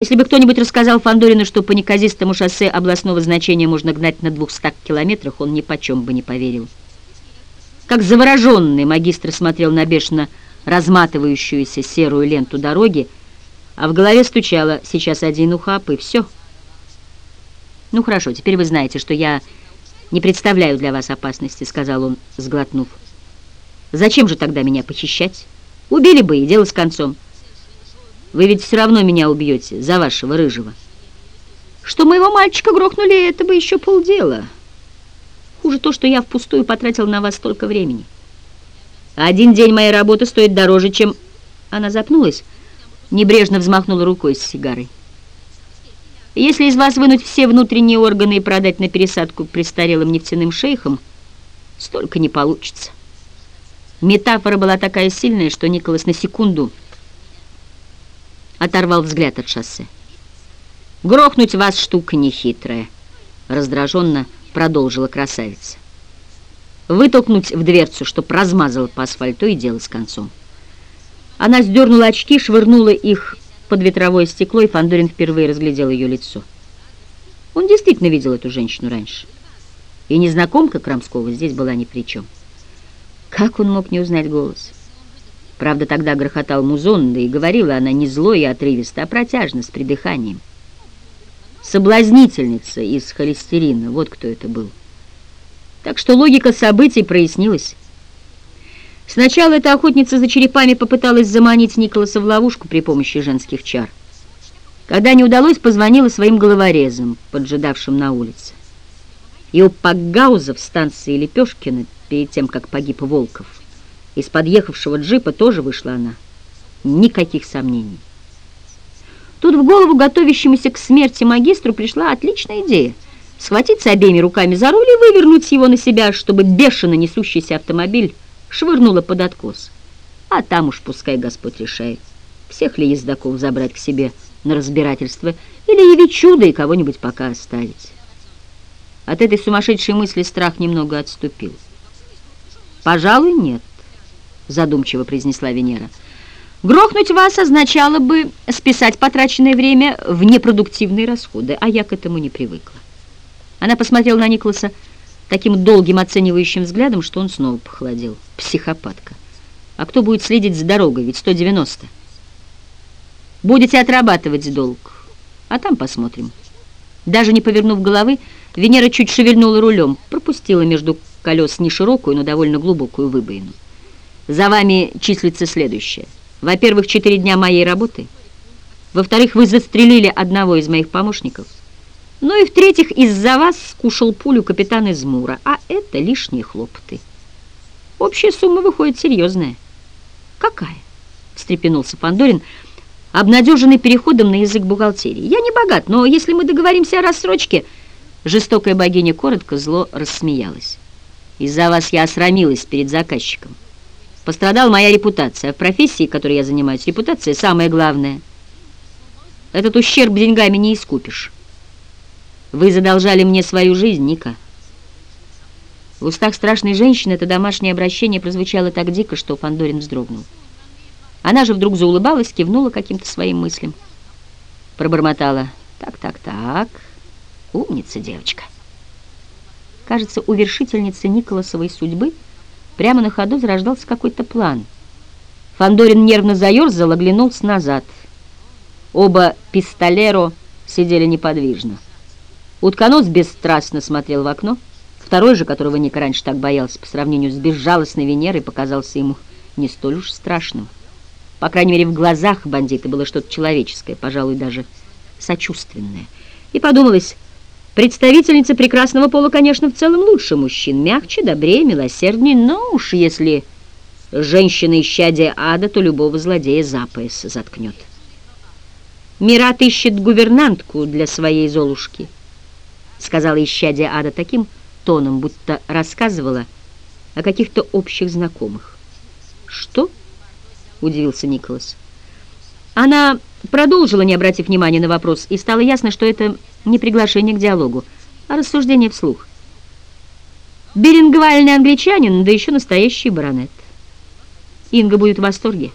Если бы кто-нибудь рассказал Фандорину, что по неказистому шоссе областного значения можно гнать на 200 километрах, он ни почем бы не поверил. Как завороженный магистр смотрел на бешено разматывающуюся серую ленту дороги, а в голове стучало «сейчас один ухап» и все. «Ну хорошо, теперь вы знаете, что я не представляю для вас опасности», — сказал он, сглотнув. «Зачем же тогда меня похищать? Убили бы, и дело с концом». Вы ведь все равно меня убьете за вашего рыжего. Что моего мальчика грохнули, это бы еще полдела. Хуже то, что я впустую потратил на вас столько времени. Один день моей работы стоит дороже, чем... Она запнулась, небрежно взмахнула рукой с сигарой. Если из вас вынуть все внутренние органы и продать на пересадку престарелым нефтяным шейхам, столько не получится. Метафора была такая сильная, что Николас на секунду оторвал взгляд от шоссе. «Грохнуть вас штука нехитрая», — раздраженно продолжила красавица. Вытолкнуть в дверцу, чтоб размазала по асфальту, и дело с концом. Она сдернула очки, швырнула их под ветровое стекло, и Фандорин впервые разглядел ее лицо. Он действительно видел эту женщину раньше. И незнакомка Крамского здесь была ни при чем. Как он мог не узнать голос? Правда, тогда грохотал музон, да и говорила она не зло и отрывисто, а протяжно, с придыханием. Соблазнительница из холестерина, вот кто это был. Так что логика событий прояснилась. Сначала эта охотница за черепами попыталась заманить Николаса в ловушку при помощи женских чар. Когда не удалось, позвонила своим головорезам, поджидавшим на улице. И у Пакгауза в станции Лепешкина, перед тем, как погиб Волков, из подъехавшего джипа тоже вышла она. Никаких сомнений. Тут в голову готовящемуся к смерти магистру пришла отличная идея. Схватиться обеими руками за руль и вывернуть его на себя, чтобы бешено несущийся автомобиль швырнуло под откос. А там уж пускай Господь решает, всех ли ездаков забрать к себе на разбирательство или явить чудо и кого-нибудь пока оставить. От этой сумасшедшей мысли страх немного отступил. Пожалуй, нет задумчиво произнесла Венера. Грохнуть вас означало бы списать потраченное время в непродуктивные расходы, а я к этому не привыкла. Она посмотрела на Николаса таким долгим оценивающим взглядом, что он снова похолодел. Психопатка. А кто будет следить за дорогой? Ведь 190. Будете отрабатывать долг, а там посмотрим. Даже не повернув головы, Венера чуть шевельнула рулем, пропустила между колес не широкую, но довольно глубокую выбоину. За вами числится следующее. Во-первых, четыре дня моей работы. Во-вторых, вы застрелили одного из моих помощников. Ну и в-третьих, из-за вас скушал пулю капитан Измура, а это лишние хлопоты. Общая сумма выходит серьезная. Какая? встрепенулся Фандорин, обнадеженный переходом на язык бухгалтерии. Я не богат, но если мы договоримся о рассрочке... Жестокая богиня коротко зло рассмеялась. Из-за вас я осрамилась перед заказчиком. Пострадала моя репутация. В профессии, которой я занимаюсь, репутация самое главное. Этот ущерб деньгами не искупишь. Вы задолжали мне свою жизнь, Ника. В устах страшной женщины это домашнее обращение прозвучало так дико, что Фандорин вздрогнул. Она же вдруг заулыбалась, кивнула каким-то своим мыслям. Пробормотала. Так, так, так. Умница девочка. Кажется, у вершительницы Николасовой судьбы — Прямо на ходу зарождался какой-то план. Фандорин нервно заерзал, оглянулся назад. Оба пистолеро сидели неподвижно. Утконос бесстрастно смотрел в окно. Второй же, которого Ника раньше так боялся, по сравнению с безжалостной Венерой, показался ему не столь уж страшным. По крайней мере, в глазах бандита было что-то человеческое, пожалуй, даже сочувственное. И подумалось... Представительница прекрасного пола, конечно, в целом лучше мужчин, мягче, добрее, милосерднее, но уж если женщина исчадие ада, то любого злодея за пояс заткнет. Мират ищет гувернантку для своей Золушки, сказала исчадие ада таким тоном, будто рассказывала о каких-то общих знакомых. «Что?» — удивился Николас. Она продолжила, не обратив внимания на вопрос, и стало ясно, что это не приглашение к диалогу, а рассуждение вслух. Берингвальный англичанин, да еще настоящий баронет. Инга будет в восторге.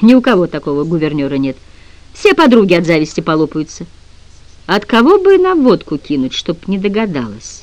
Ни у кого такого гувернера нет. Все подруги от зависти полопаются. От кого бы на водку кинуть, чтоб не догадалась?